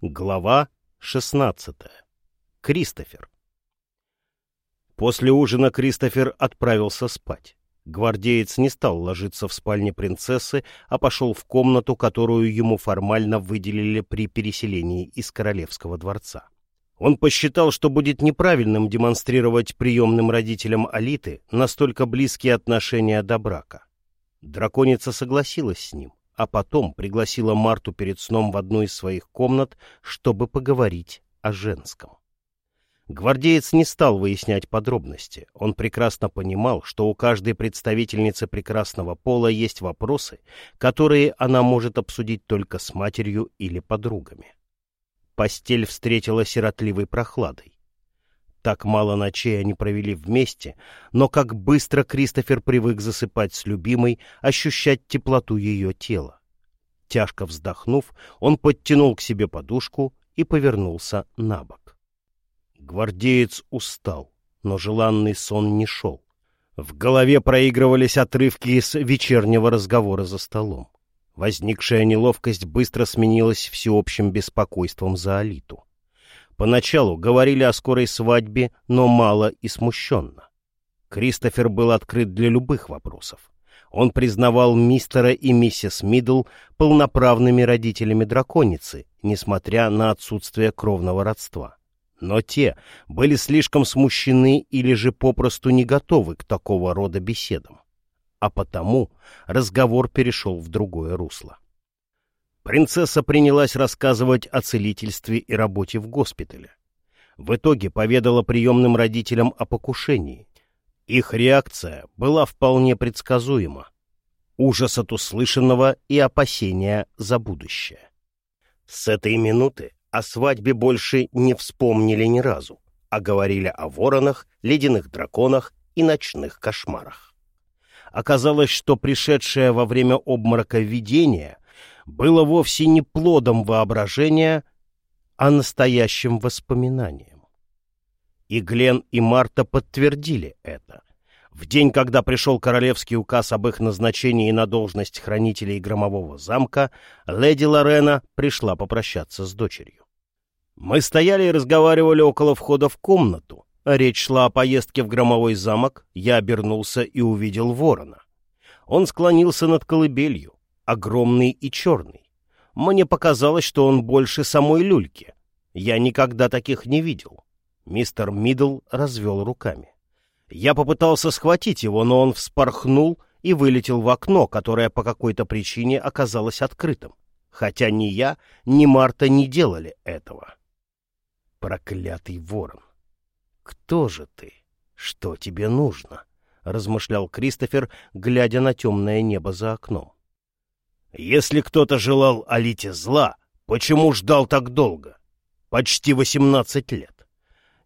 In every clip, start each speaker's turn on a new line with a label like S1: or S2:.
S1: Глава 16. Кристофер. После ужина Кристофер отправился спать. Гвардеец не стал ложиться в спальне принцессы, а пошел в комнату, которую ему формально выделили при переселении из королевского дворца. Он посчитал, что будет неправильным демонстрировать приемным родителям Алиты настолько близкие отношения до брака. Драконица согласилась с ним а потом пригласила Марту перед сном в одну из своих комнат, чтобы поговорить о женском. Гвардеец не стал выяснять подробности. Он прекрасно понимал, что у каждой представительницы прекрасного пола есть вопросы, которые она может обсудить только с матерью или подругами. Постель встретила сиротливой прохладой. Так мало ночей они провели вместе, но как быстро Кристофер привык засыпать с любимой, ощущать теплоту ее тела. Тяжко вздохнув, он подтянул к себе подушку и повернулся на бок. Гвардеец устал, но желанный сон не шел. В голове проигрывались отрывки из вечернего разговора за столом. Возникшая неловкость быстро сменилась всеобщим беспокойством за Алиту. Поначалу говорили о скорой свадьбе, но мало и смущенно. Кристофер был открыт для любых вопросов. Он признавал мистера и миссис Мидл полноправными родителями драконицы, несмотря на отсутствие кровного родства. Но те были слишком смущены или же попросту не готовы к такого рода беседам. А потому разговор перешел в другое русло. Принцесса принялась рассказывать о целительстве и работе в госпитале. В итоге поведала приемным родителям о покушении. Их реакция была вполне предсказуема. Ужас от услышанного и опасения за будущее. С этой минуты о свадьбе больше не вспомнили ни разу, а говорили о воронах, ледяных драконах и ночных кошмарах. Оказалось, что пришедшее во время обморока видение было вовсе не плодом воображения, а настоящим воспоминанием. И Глен и Марта подтвердили это. В день, когда пришел королевский указ об их назначении на должность хранителей громового замка, леди Лорена пришла попрощаться с дочерью. Мы стояли и разговаривали около входа в комнату. Речь шла о поездке в громовой замок, я обернулся и увидел ворона. Он склонился над колыбелью огромный и черный. Мне показалось, что он больше самой люльки. Я никогда таких не видел. Мистер Мидл развел руками. Я попытался схватить его, но он вспорхнул и вылетел в окно, которое по какой-то причине оказалось открытым. Хотя ни я, ни Марта не делали этого. Проклятый ворон! Кто же ты? Что тебе нужно? — размышлял Кристофер, глядя на темное небо за окном. Если кто-то желал Алите зла, почему ждал так долго? Почти восемнадцать лет.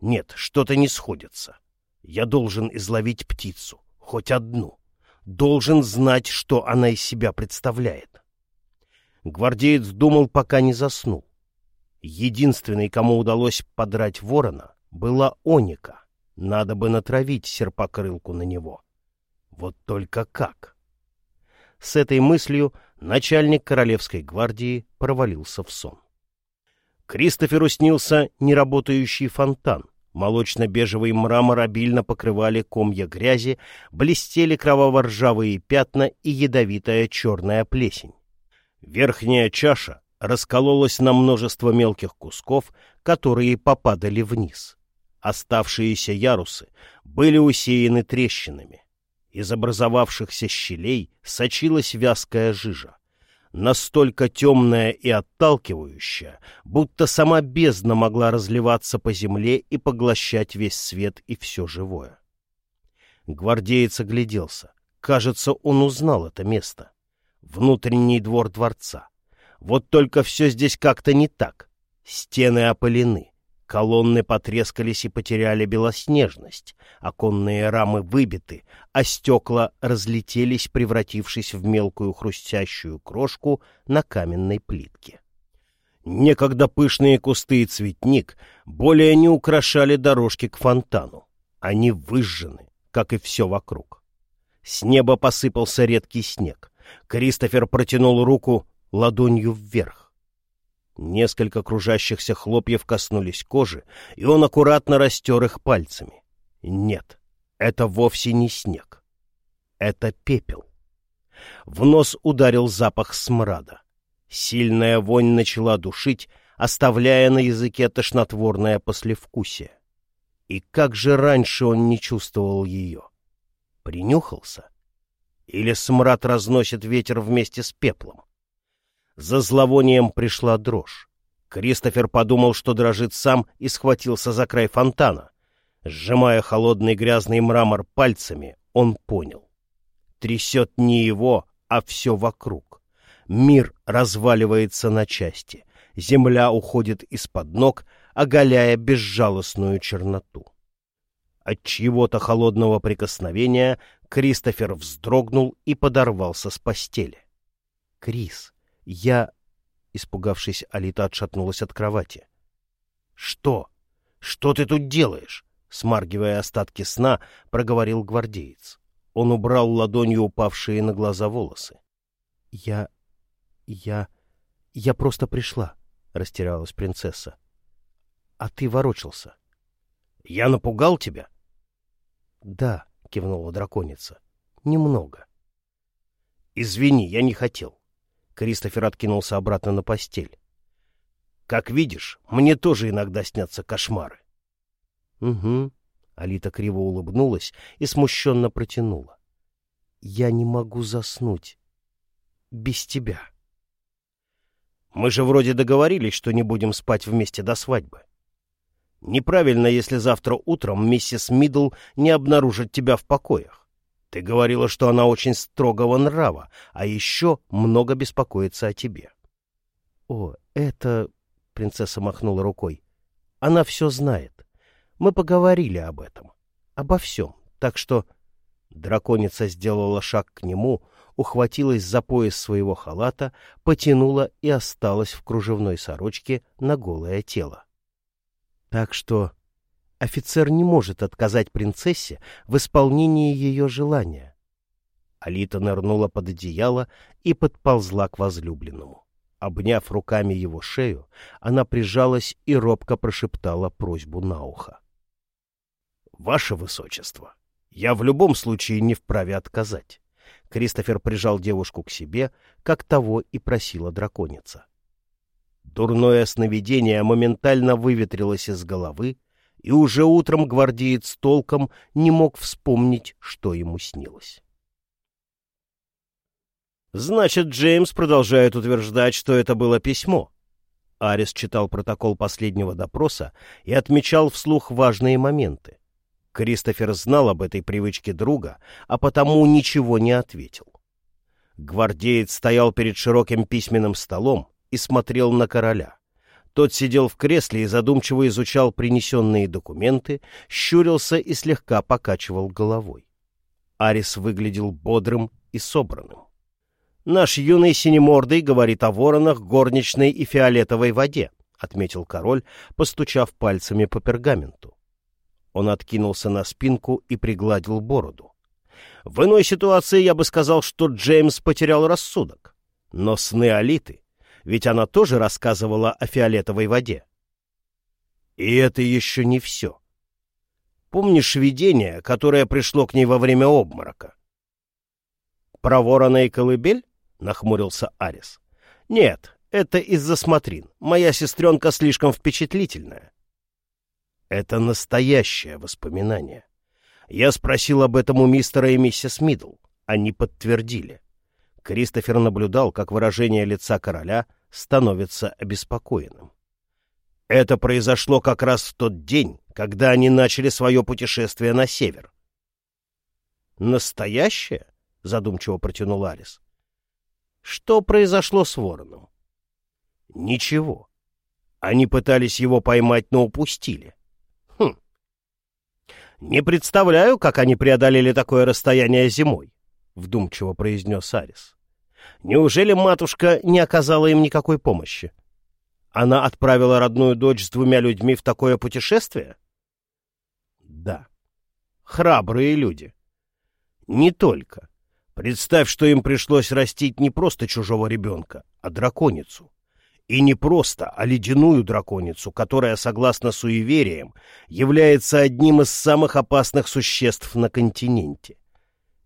S1: Нет, что-то не сходится. Я должен изловить птицу, хоть одну. Должен знать, что она из себя представляет. Гвардеец думал, пока не заснул. Единственной, кому удалось подрать ворона, была Оника. Надо бы натравить серпокрылку на него. Вот только как? С этой мыслью начальник Королевской гвардии провалился в сон. Кристоферу снился неработающий фонтан. Молочно-бежевый мрамор обильно покрывали комья грязи, блестели кроваво-ржавые пятна и ядовитая черная плесень. Верхняя чаша раскололась на множество мелких кусков, которые попадали вниз. Оставшиеся ярусы были усеяны трещинами. Из образовавшихся щелей сочилась вязкая жижа, настолько темная и отталкивающая, будто сама бездна могла разливаться по земле и поглощать весь свет и все живое. Гвардеец огляделся. Кажется, он узнал это место. Внутренний двор дворца. Вот только все здесь как-то не так. Стены опылены. Колонны потрескались и потеряли белоснежность, оконные рамы выбиты, а стекла разлетелись, превратившись в мелкую хрустящую крошку на каменной плитке. Некогда пышные кусты и цветник более не украшали дорожки к фонтану. Они выжжены, как и все вокруг. С неба посыпался редкий снег. Кристофер протянул руку ладонью вверх. Несколько кружащихся хлопьев коснулись кожи, и он аккуратно растер их пальцами. Нет, это вовсе не снег. Это пепел. В нос ударил запах смрада. Сильная вонь начала душить, оставляя на языке тошнотворное послевкусие. И как же раньше он не чувствовал ее? Принюхался? Или смрад разносит ветер вместе с пеплом? За зловонием пришла дрожь. Кристофер подумал, что дрожит сам, и схватился за край фонтана. Сжимая холодный грязный мрамор пальцами, он понял. Трясет не его, а все вокруг. Мир разваливается на части. Земля уходит из-под ног, оголяя безжалостную черноту. От чьего-то холодного прикосновения Кристофер вздрогнул и подорвался с постели. «Крис, я...» Испугавшись, Алита отшатнулась от кровати. «Что? Что ты тут делаешь?» Смаргивая остатки сна, проговорил гвардеец. Он убрал ладонью упавшие на глаза волосы. «Я... я... я просто пришла», — растерялась принцесса. «А ты ворочался». «Я напугал тебя?» «Да», — кивнула драконица. «Немного». «Извини, я не хотел». Кристофер откинулся обратно на постель. «Как видишь, мне тоже иногда снятся кошмары». «Угу», — Алита криво улыбнулась и смущенно протянула. «Я не могу заснуть. Без тебя». «Мы же вроде договорились, что не будем спать вместе до свадьбы». Неправильно, если завтра утром миссис Мидл не обнаружит тебя в покоях. Ты говорила, что она очень строгого нрава, а еще много беспокоится о тебе. — О, это... — принцесса махнула рукой. — Она все знает. Мы поговорили об этом. Обо всем. Так что... Драконица сделала шаг к нему, ухватилась за пояс своего халата, потянула и осталась в кружевной сорочке на голое тело. Так что офицер не может отказать принцессе в исполнении ее желания. Алита нырнула под одеяло и подползла к возлюбленному. Обняв руками его шею, она прижалась и робко прошептала просьбу на ухо. — Ваше Высочество, я в любом случае не вправе отказать. Кристофер прижал девушку к себе, как того и просила драконица. Дурное сновидение моментально выветрилось из головы, и уже утром гвардеец толком не мог вспомнить, что ему снилось. «Значит, Джеймс продолжает утверждать, что это было письмо». Арис читал протокол последнего допроса и отмечал вслух важные моменты. Кристофер знал об этой привычке друга, а потому ничего не ответил. Гвардеец стоял перед широким письменным столом, и смотрел на короля. Тот сидел в кресле и задумчиво изучал принесенные документы, щурился и слегка покачивал головой. Арис выглядел бодрым и собранным. «Наш юный синемордый говорит о воронах, горничной и фиолетовой воде», — отметил король, постучав пальцами по пергаменту. Он откинулся на спинку и пригладил бороду. В иной ситуации я бы сказал, что Джеймс потерял рассудок. Но сны Алиты ведь она тоже рассказывала о фиолетовой воде. И это еще не все. Помнишь видение, которое пришло к ней во время обморока? «Про ворона и колыбель?» — нахмурился Арис. «Нет, это из-за смотрин. Моя сестренка слишком впечатлительная». Это настоящее воспоминание. Я спросил об этом у мистера и миссис Мидл. Они подтвердили. Кристофер наблюдал, как выражение лица короля становится обеспокоенным. Это произошло как раз в тот день, когда они начали свое путешествие на север. «Настоящее?» — задумчиво протянул Алис. «Что произошло с вороном?» «Ничего. Они пытались его поймать, но упустили». «Хм. Не представляю, как они преодолели такое расстояние зимой. — вдумчиво произнес Арис. «Неужели матушка не оказала им никакой помощи? Она отправила родную дочь с двумя людьми в такое путешествие?» «Да. Храбрые люди. Не только. Представь, что им пришлось растить не просто чужого ребенка, а драконицу. И не просто, а ледяную драконицу, которая, согласно суевериям, является одним из самых опасных существ на континенте.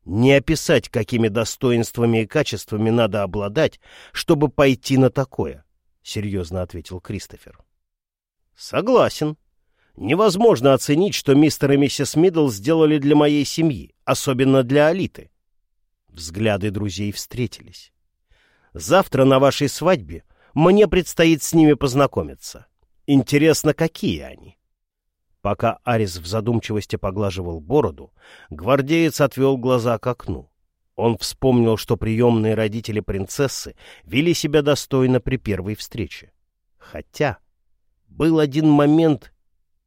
S1: Не описать, какими достоинствами и качествами надо обладать, чтобы пойти на такое, — серьезно ответил Кристофер. — Согласен. Невозможно оценить, что мистер и миссис Мидл сделали для моей семьи, особенно для Алиты. Взгляды друзей встретились. Завтра на вашей свадьбе мне предстоит с ними познакомиться. Интересно, какие они? Пока Арис в задумчивости поглаживал бороду, гвардеец отвел глаза к окну. Он вспомнил, что приемные родители принцессы вели себя достойно при первой встрече. Хотя был один момент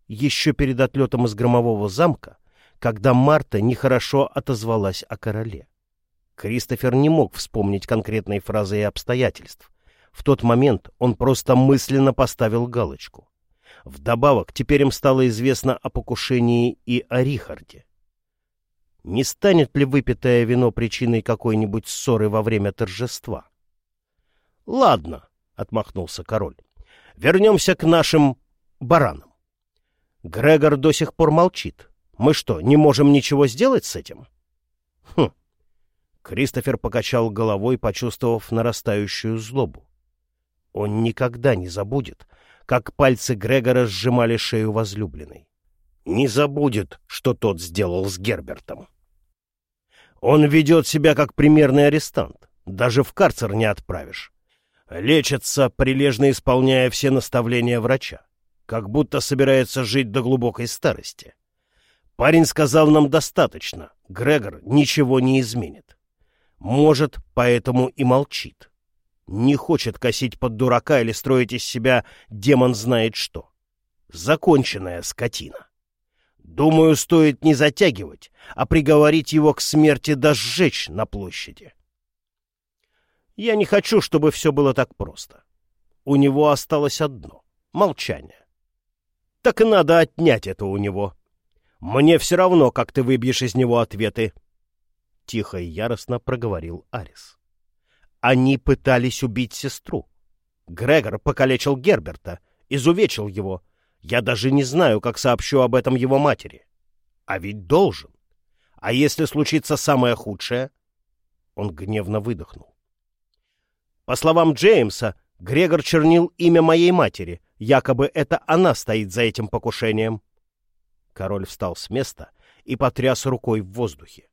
S1: еще перед отлетом из громового замка, когда Марта нехорошо отозвалась о короле. Кристофер не мог вспомнить конкретные фразы и обстоятельств, в тот момент он просто мысленно поставил галочку. Вдобавок, теперь им стало известно о покушении и о Рихарде. Не станет ли выпитое вино причиной какой-нибудь ссоры во время торжества? — Ладно, — отмахнулся король, — вернемся к нашим баранам. Грегор до сих пор молчит. Мы что, не можем ничего сделать с этим? Хм. Кристофер покачал головой, почувствовав нарастающую злобу. Он никогда не забудет, как пальцы Грегора сжимали шею возлюбленной. Не забудет, что тот сделал с Гербертом. Он ведет себя как примерный арестант. Даже в карцер не отправишь. Лечится, прилежно исполняя все наставления врача. Как будто собирается жить до глубокой старости. Парень сказал нам достаточно. Грегор ничего не изменит. Может, поэтому и молчит не хочет косить под дурака или строить из себя демон знает что. Законченная скотина. Думаю, стоит не затягивать, а приговорить его к смерти да сжечь на площади. Я не хочу, чтобы все было так просто. У него осталось одно — молчание. Так и надо отнять это у него. Мне все равно, как ты выбьешь из него ответы. Тихо и яростно проговорил Арис. Они пытались убить сестру. Грегор покалечил Герберта, изувечил его. Я даже не знаю, как сообщу об этом его матери. А ведь должен. А если случится самое худшее? Он гневно выдохнул. По словам Джеймса, Грегор чернил имя моей матери. Якобы это она стоит за этим покушением. Король встал с места и потряс рукой в воздухе.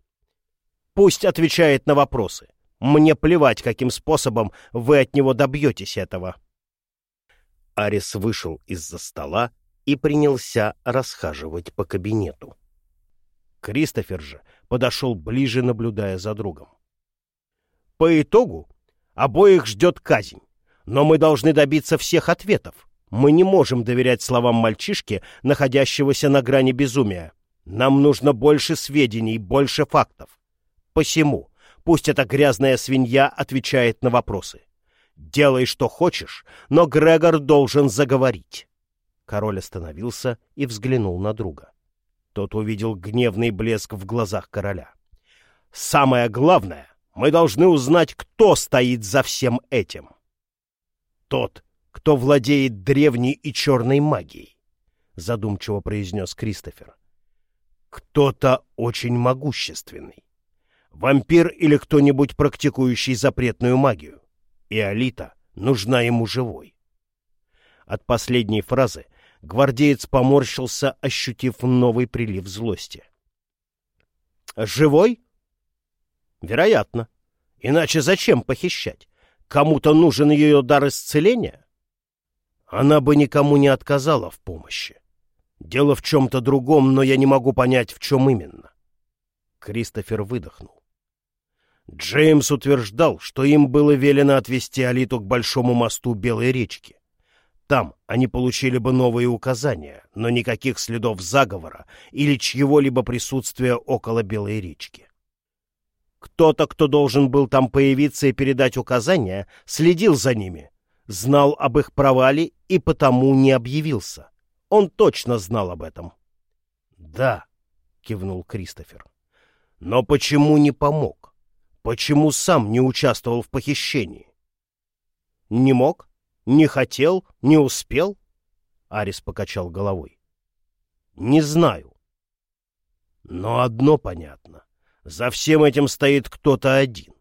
S1: Пусть отвечает на вопросы. Мне плевать, каким способом вы от него добьетесь этого. Арис вышел из-за стола и принялся расхаживать по кабинету. Кристофер же подошел ближе, наблюдая за другом. По итогу обоих ждет казнь, но мы должны добиться всех ответов. Мы не можем доверять словам мальчишки, находящегося на грани безумия. Нам нужно больше сведений, больше фактов. Посему Пусть эта грязная свинья отвечает на вопросы. Делай, что хочешь, но Грегор должен заговорить. Король остановился и взглянул на друга. Тот увидел гневный блеск в глазах короля. «Самое главное, мы должны узнать, кто стоит за всем этим. Тот, кто владеет древней и черной магией», — задумчиво произнес Кристофер. «Кто-то очень могущественный. Вампир или кто-нибудь, практикующий запретную магию. И Алита нужна ему живой. От последней фразы гвардеец поморщился, ощутив новый прилив злости. «Живой?» «Вероятно. Иначе зачем похищать? Кому-то нужен ее дар исцеления?» Она бы никому не отказала в помощи. Дело в чем-то другом, но я не могу понять, в чем именно. Кристофер выдохнул. Джеймс утверждал, что им было велено отвезти Алиту к большому мосту Белой речки. Там они получили бы новые указания, но никаких следов заговора или чьего-либо присутствия около Белой речки. Кто-то, кто должен был там появиться и передать указания, следил за ними, знал об их провале и потому не объявился. Он точно знал об этом. — Да, — кивнул Кристофер. — Но почему не помог? Почему сам не участвовал в похищении? Не мог? Не хотел? Не успел? Арис покачал головой. Не знаю. Но одно понятно. За всем этим стоит кто-то один.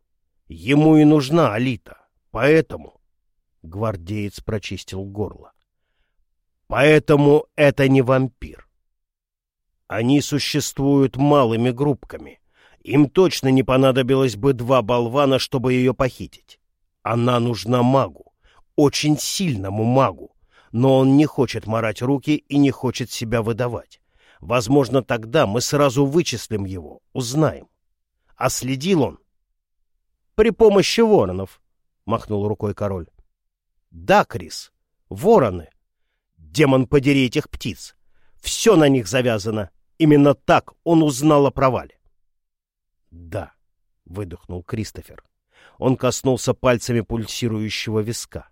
S1: Ему и нужна Алита. Поэтому... Гвардеец прочистил горло. Поэтому это не вампир. Они существуют малыми группками. Им точно не понадобилось бы два болвана, чтобы ее похитить. Она нужна магу, очень сильному магу, но он не хочет морать руки и не хочет себя выдавать. Возможно, тогда мы сразу вычислим его, узнаем. А следил он? При помощи воронов, — махнул рукой король. Да, Крис, вороны. Демон, подери этих птиц. Все на них завязано. Именно так он узнал о провале. Да, — выдохнул Кристофер. Он коснулся пальцами пульсирующего виска.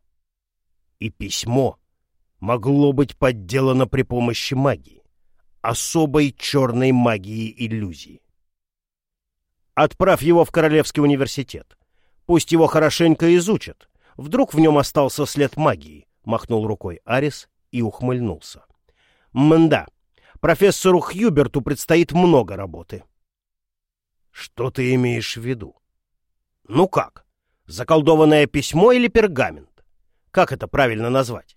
S1: И письмо могло быть подделано при помощи магии, особой черной магии иллюзии. Отправь его в Королевский университет. Пусть его хорошенько изучат. Вдруг в нем остался след магии, — махнул рукой Арис и ухмыльнулся. Мда, профессору Хьюберту предстоит много работы. Что ты имеешь в виду? Ну как? Заколдованное письмо или пергамент? Как это правильно назвать?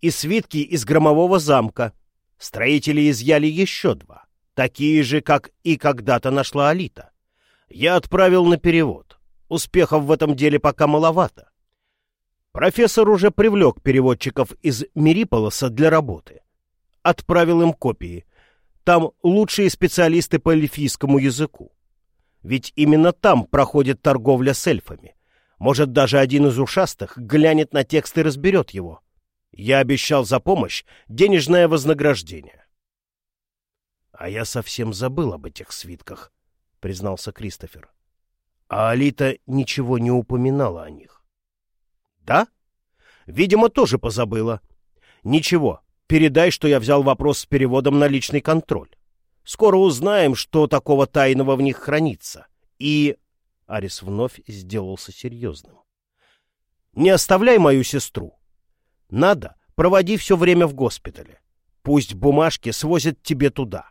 S1: И свитки из громового замка. Строители изъяли еще два, такие же, как и когда-то нашла Алита. Я отправил на перевод. Успехов в этом деле пока маловато. Профессор уже привлек переводчиков из Мириполоса для работы. Отправил им копии. Там лучшие специалисты по эльфийскому языку. Ведь именно там проходит торговля с эльфами. Может, даже один из ушастых глянет на текст и разберет его. Я обещал за помощь денежное вознаграждение. — А я совсем забыл об этих свитках, — признался Кристофер. А Алита ничего не упоминала о них. — Да? Видимо, тоже позабыла. Ничего, передай, что я взял вопрос с переводом на личный контроль. Скоро узнаем, что такого тайного в них хранится. И... Арис вновь сделался серьезным. Не оставляй мою сестру. Надо, проводи все время в госпитале. Пусть бумажки свозят тебе туда.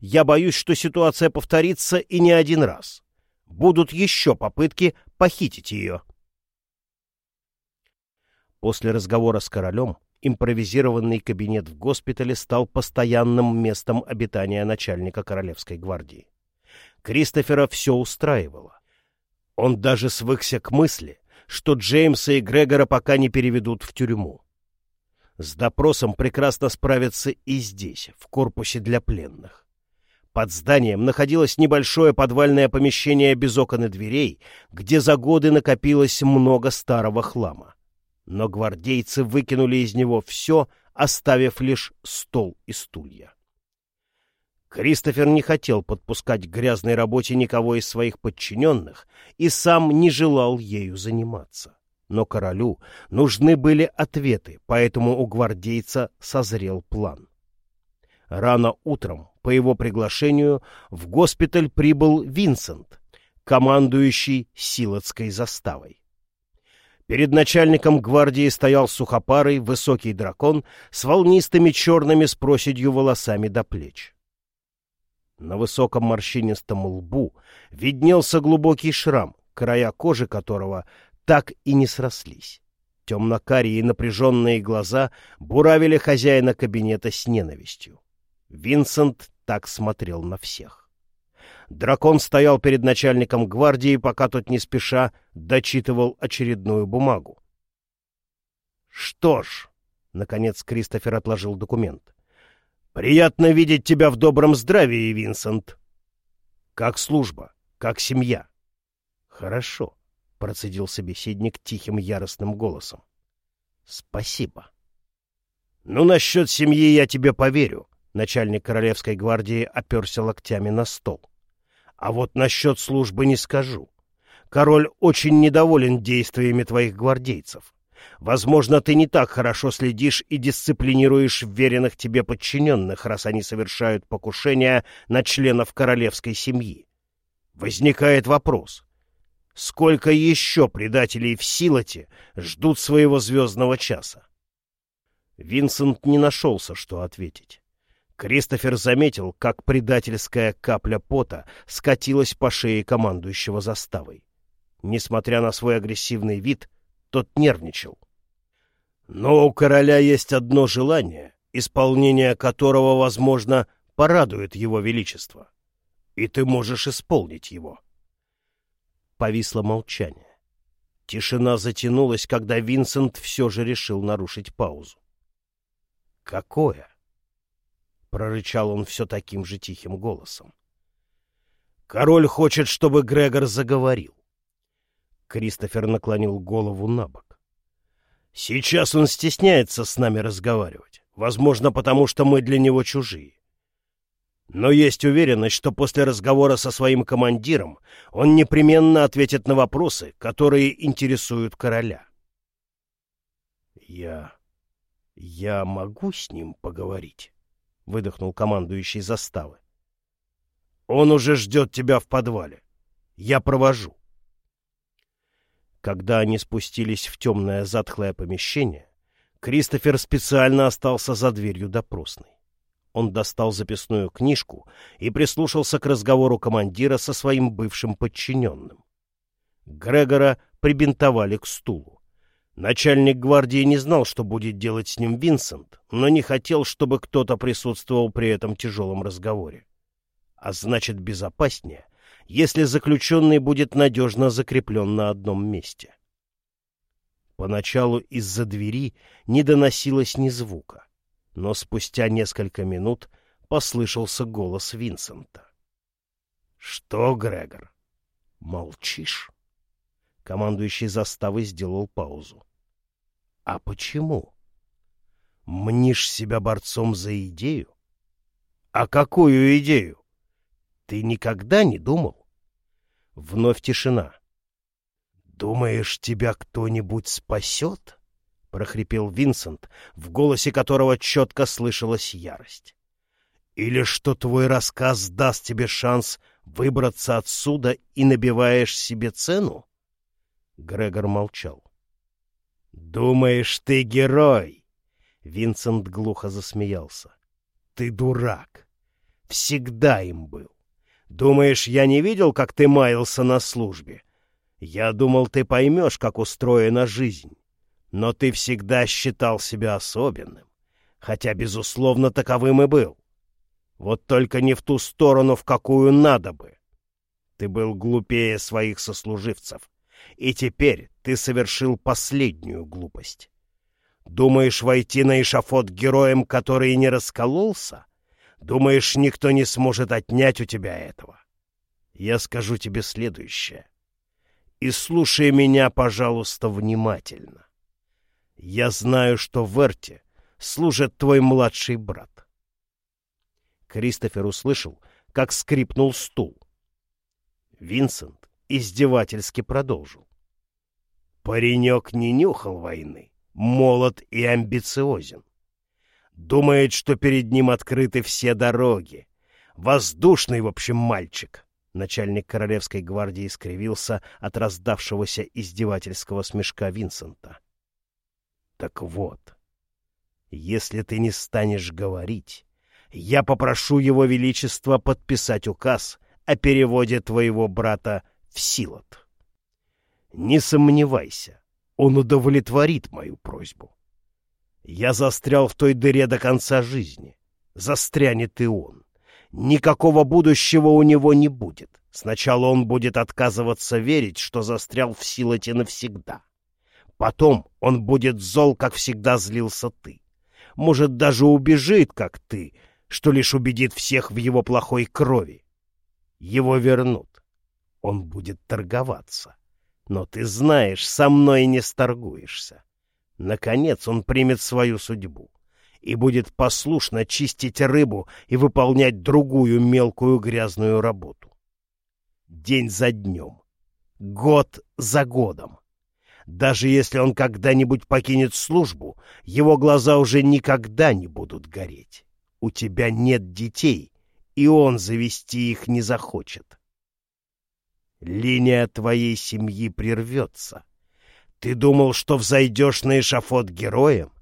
S1: Я боюсь, что ситуация повторится и не один раз. Будут еще попытки похитить ее. После разговора с королем импровизированный кабинет в госпитале стал постоянным местом обитания начальника Королевской гвардии. Кристофера все устраивало. Он даже свыкся к мысли, что Джеймса и Грегора пока не переведут в тюрьму. С допросом прекрасно справятся и здесь, в корпусе для пленных. Под зданием находилось небольшое подвальное помещение без окон и дверей, где за годы накопилось много старого хлама. Но гвардейцы выкинули из него все, оставив лишь стол и стулья. Кристофер не хотел подпускать к грязной работе никого из своих подчиненных и сам не желал ею заниматься. Но королю нужны были ответы, поэтому у гвардейца созрел план. Рано утром по его приглашению в госпиталь прибыл Винсент, командующий Силотской заставой. Перед начальником гвардии стоял сухопарый высокий дракон с волнистыми черными с проседью волосами до плеч. На высоком морщинистом лбу виднелся глубокий шрам, края кожи которого так и не срослись. Темно-карие напряженные глаза буравили хозяина кабинета с ненавистью. Винсент так смотрел на всех. Дракон стоял перед начальником гвардии, пока тот не спеша дочитывал очередную бумагу. «Что ж», — наконец Кристофер отложил документ, — «приятно видеть тебя в добром здравии, Винсент. Как служба, как семья». «Хорошо», — процедил собеседник тихим яростным голосом. «Спасибо». «Ну, насчет семьи я тебе поверю», Начальник Королевской гвардии оперся локтями на стол. А вот насчет службы не скажу. Король очень недоволен действиями твоих гвардейцев. Возможно, ты не так хорошо следишь и дисциплинируешь веренных тебе подчиненных, раз они совершают покушения на членов королевской семьи. Возникает вопрос. Сколько еще предателей в Силоте ждут своего звездного часа? Винсент не нашелся, что ответить. Кристофер заметил, как предательская капля пота скатилась по шее командующего заставой. Несмотря на свой агрессивный вид, тот нервничал. Но у короля есть одно желание, исполнение которого, возможно, порадует его величество. И ты можешь исполнить его. Повисло молчание. Тишина затянулась, когда Винсент все же решил нарушить паузу. «Какое?» — прорычал он все таким же тихим голосом. «Король хочет, чтобы Грегор заговорил». Кристофер наклонил голову на бок. «Сейчас он стесняется с нами разговаривать, возможно, потому что мы для него чужие. Но есть уверенность, что после разговора со своим командиром он непременно ответит на вопросы, которые интересуют короля. «Я... я могу с ним поговорить?» — выдохнул командующий заставы. «Он уже ждет тебя в подвале. Я провожу». Когда они спустились в темное затхлое помещение, Кристофер специально остался за дверью допросной. Он достал записную книжку и прислушался к разговору командира со своим бывшим подчиненным. Грегора прибинтовали к стулу. Начальник гвардии не знал, что будет делать с ним Винсент, но не хотел, чтобы кто-то присутствовал при этом тяжелом разговоре. А значит, безопаснее, если заключенный будет надежно закреплен на одном месте. Поначалу из-за двери не доносилось ни звука но спустя несколько минут послышался голос Винсента. — Что, Грегор? Молчишь? Командующий заставы сделал паузу. — А почему? Мнишь себя борцом за идею? — А какую идею? Ты никогда не думал? Вновь тишина. — Думаешь, тебя кто-нибудь спасет? — прохрипел Винсент, в голосе которого четко слышалась ярость. «Или что твой рассказ даст тебе шанс выбраться отсюда и набиваешь себе цену?» Грегор молчал. «Думаешь, ты герой?» Винсент глухо засмеялся. «Ты дурак. Всегда им был. Думаешь, я не видел, как ты маялся на службе? Я думал, ты поймешь, как устроена жизнь. Но ты всегда считал себя особенным, хотя, безусловно, таковым и был. Вот только не в ту сторону, в какую надо бы. Ты был глупее своих сослуживцев, и теперь ты совершил последнюю глупость. Думаешь войти на эшафот героем, который не раскололся? Думаешь, никто не сможет отнять у тебя этого? Я скажу тебе следующее. И слушай меня, пожалуйста, внимательно. Я знаю, что в Эрте служит твой младший брат. Кристофер услышал, как скрипнул стул. Винсент издевательски продолжил. Паренек не нюхал войны, молод и амбициозен. Думает, что перед ним открыты все дороги. Воздушный, в общем, мальчик. Начальник Королевской гвардии скривился от раздавшегося издевательского смешка Винсента. Так вот, если ты не станешь говорить, я попрошу его величество подписать указ о переводе твоего брата в Силот. Не сомневайся, он удовлетворит мою просьбу. Я застрял в той дыре до конца жизни. Застрянет и он. Никакого будущего у него не будет. Сначала он будет отказываться верить, что застрял в Силоте навсегда. Потом он будет зол, как всегда злился ты. Может, даже убежит, как ты, что лишь убедит всех в его плохой крови. Его вернут. Он будет торговаться. Но ты знаешь, со мной не сторгуешься. Наконец он примет свою судьбу и будет послушно чистить рыбу и выполнять другую мелкую грязную работу. День за днем, год за годом. Даже если он когда-нибудь покинет службу, его глаза уже никогда не будут гореть. У тебя нет детей, и он завести их не захочет. Линия твоей семьи прервется. Ты думал, что взойдешь на эшафот героем?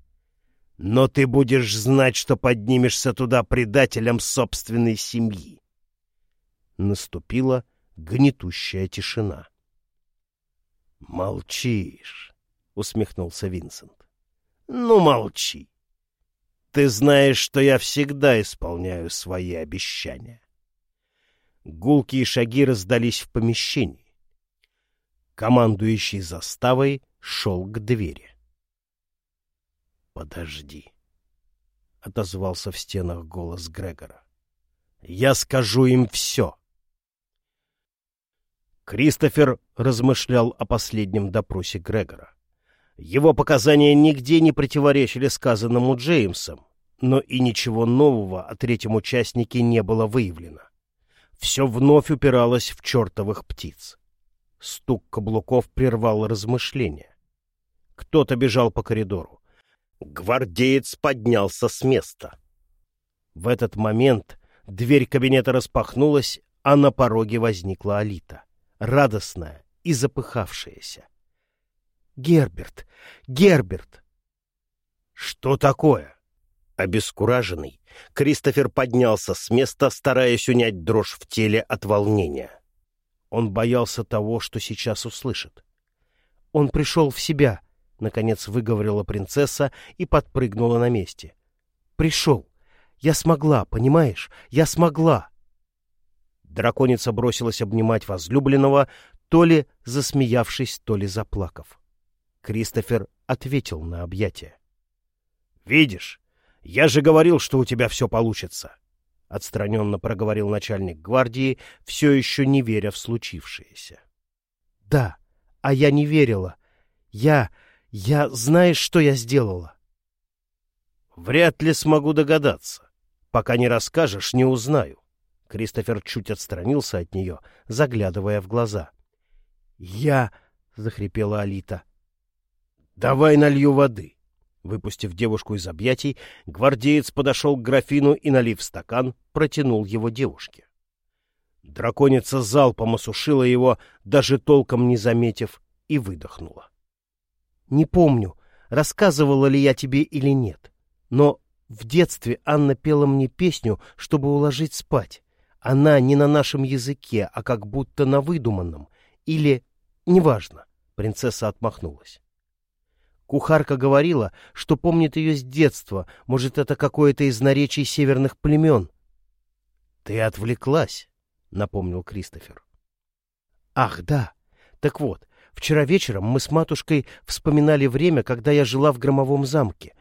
S1: Но ты будешь знать, что поднимешься туда предателем собственной семьи. Наступила гнетущая тишина. «Молчишь», — усмехнулся Винсент. «Ну, молчи. Ты знаешь, что я всегда исполняю свои обещания». Гулкие шаги раздались в помещении. Командующий заставой шел к двери. «Подожди», — отозвался в стенах голос Грегора. «Я скажу им все». Кристофер размышлял о последнем допросе Грегора. Его показания нигде не противоречили сказанному Джеймсом, но и ничего нового о третьем участнике не было выявлено. Все вновь упиралось в чертовых птиц. Стук каблуков прервал размышления. Кто-то бежал по коридору. Гвардеец поднялся с места. В этот момент дверь кабинета распахнулась, а на пороге возникла Алита радостная и запыхавшаяся. «Герберт! Герберт!» «Что такое?» Обескураженный, Кристофер поднялся с места, стараясь унять дрожь в теле от волнения. Он боялся того, что сейчас услышит. «Он пришел в себя», — наконец выговорила принцесса и подпрыгнула на месте. «Пришел. Я смогла, понимаешь? Я смогла!» Драконица бросилась обнимать возлюбленного, то ли засмеявшись, то ли заплакав. Кристофер ответил на объятие. — Видишь, я же говорил, что у тебя все получится! — отстраненно проговорил начальник гвардии, все еще не веря в случившееся. — Да, а я не верила. Я... я... знаешь, что я сделала? — Вряд ли смогу догадаться. Пока не расскажешь, не узнаю. Кристофер чуть отстранился от нее, заглядывая в глаза. «Я...» — захрипела Алита. «Давай налью воды». Выпустив девушку из объятий, гвардеец подошел к графину и, налив стакан, протянул его девушке. Драконица залпом осушила его, даже толком не заметив, и выдохнула. «Не помню, рассказывала ли я тебе или нет, но в детстве Анна пела мне песню, чтобы уложить спать. Она не на нашем языке, а как будто на выдуманном. Или... Неважно. Принцесса отмахнулась. Кухарка говорила, что помнит ее с детства. Может, это какое-то из наречий северных племен. — Ты отвлеклась, — напомнил Кристофер. — Ах, да. Так вот, вчера вечером мы с матушкой вспоминали время, когда я жила в громовом замке.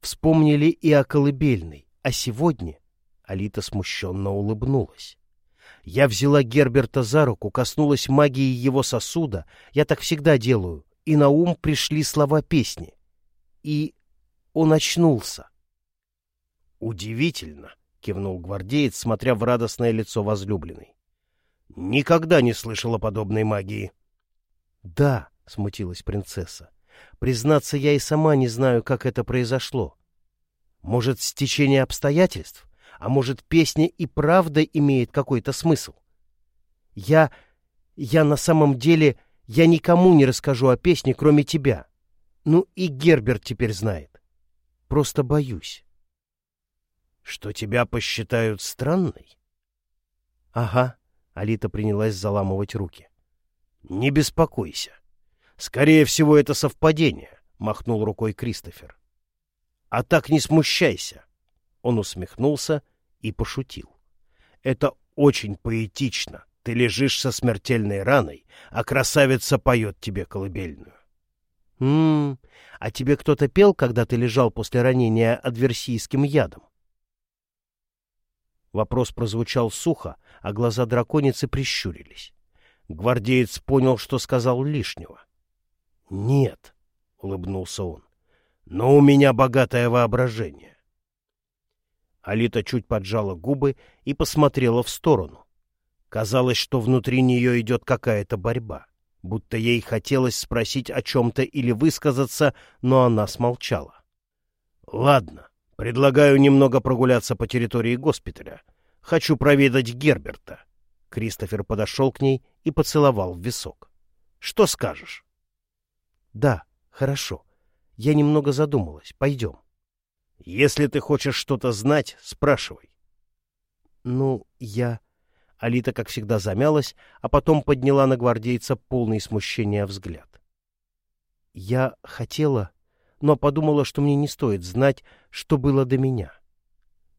S1: Вспомнили и о колыбельной. А сегодня Алита смущенно улыбнулась. Я взяла Герберта за руку, коснулась магии его сосуда. Я так всегда делаю. И на ум пришли слова песни. И он очнулся. «Удивительно!» — кивнул гвардеец, смотря в радостное лицо возлюбленной. «Никогда не слышала подобной магии». «Да», — смутилась принцесса. «Признаться, я и сама не знаю, как это произошло. Может, стечение обстоятельств?» А может, песня и правда имеет какой-то смысл? Я... я на самом деле... Я никому не расскажу о песне, кроме тебя. Ну и Герберт теперь знает. Просто боюсь. Что тебя посчитают странной? Ага, Алита принялась заламывать руки. Не беспокойся. Скорее всего, это совпадение, махнул рукой Кристофер. А так не смущайся. Он усмехнулся и пошутил. «Это очень поэтично. Ты лежишь со смертельной раной, а красавица поет тебе колыбельную». «М-м, а тебе кто-то пел, когда ты лежал после ранения адверсийским ядом?» Вопрос прозвучал сухо, а глаза драконицы прищурились. Гвардеец понял, что сказал лишнего. «Нет», — улыбнулся он, — «но у меня богатое воображение. Алита чуть поджала губы и посмотрела в сторону. Казалось, что внутри нее идет какая-то борьба, будто ей хотелось спросить о чем-то или высказаться, но она смолчала. «Ладно, предлагаю немного прогуляться по территории госпиталя. Хочу проведать Герберта». Кристофер подошел к ней и поцеловал в висок. «Что скажешь?» «Да, хорошо. Я немного задумалась. Пойдем». «Если ты хочешь что-то знать, спрашивай». «Ну, я...» Алита, как всегда, замялась, а потом подняла на гвардейца полный смущения взгляд. «Я хотела, но подумала, что мне не стоит знать, что было до меня».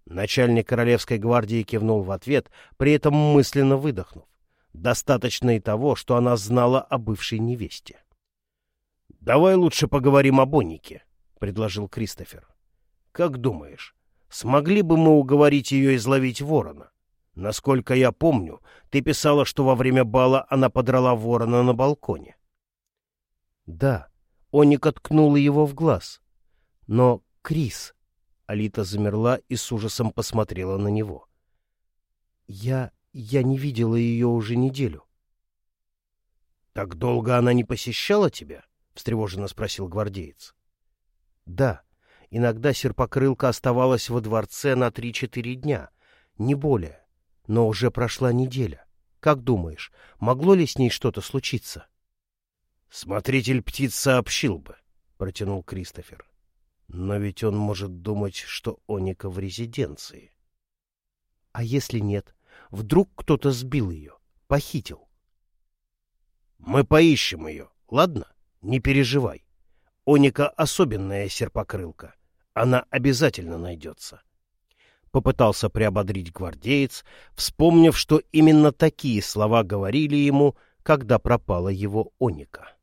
S1: Начальник Королевской гвардии кивнул в ответ, при этом мысленно выдохнув. Достаточно и того, что она знала о бывшей невесте. «Давай лучше поговорим об Онике», — предложил Кристофер. «Как думаешь, смогли бы мы уговорить ее изловить ворона?» Насколько я помню, ты писала, что во время бала она подрала ворона на балконе. Да, Оник откнула его в глаз. Но Крис... Алита замерла и с ужасом посмотрела на него. Я... я не видела ее уже неделю. — Так долго она не посещала тебя? — встревоженно спросил гвардеец. — Да. Иногда серпокрылка оставалась во дворце на три-четыре дня, не более. Но уже прошла неделя. Как думаешь, могло ли с ней что-то случиться? — Смотритель птиц сообщил бы, — протянул Кристофер. Но ведь он может думать, что Оника в резиденции. — А если нет? Вдруг кто-то сбил ее, похитил? — Мы поищем ее, ладно? Не переживай. Оника особенная серпокрылка. Она обязательно найдется. — попытался приободрить гвардеец, вспомнив, что именно такие слова говорили ему, когда пропала его Оника.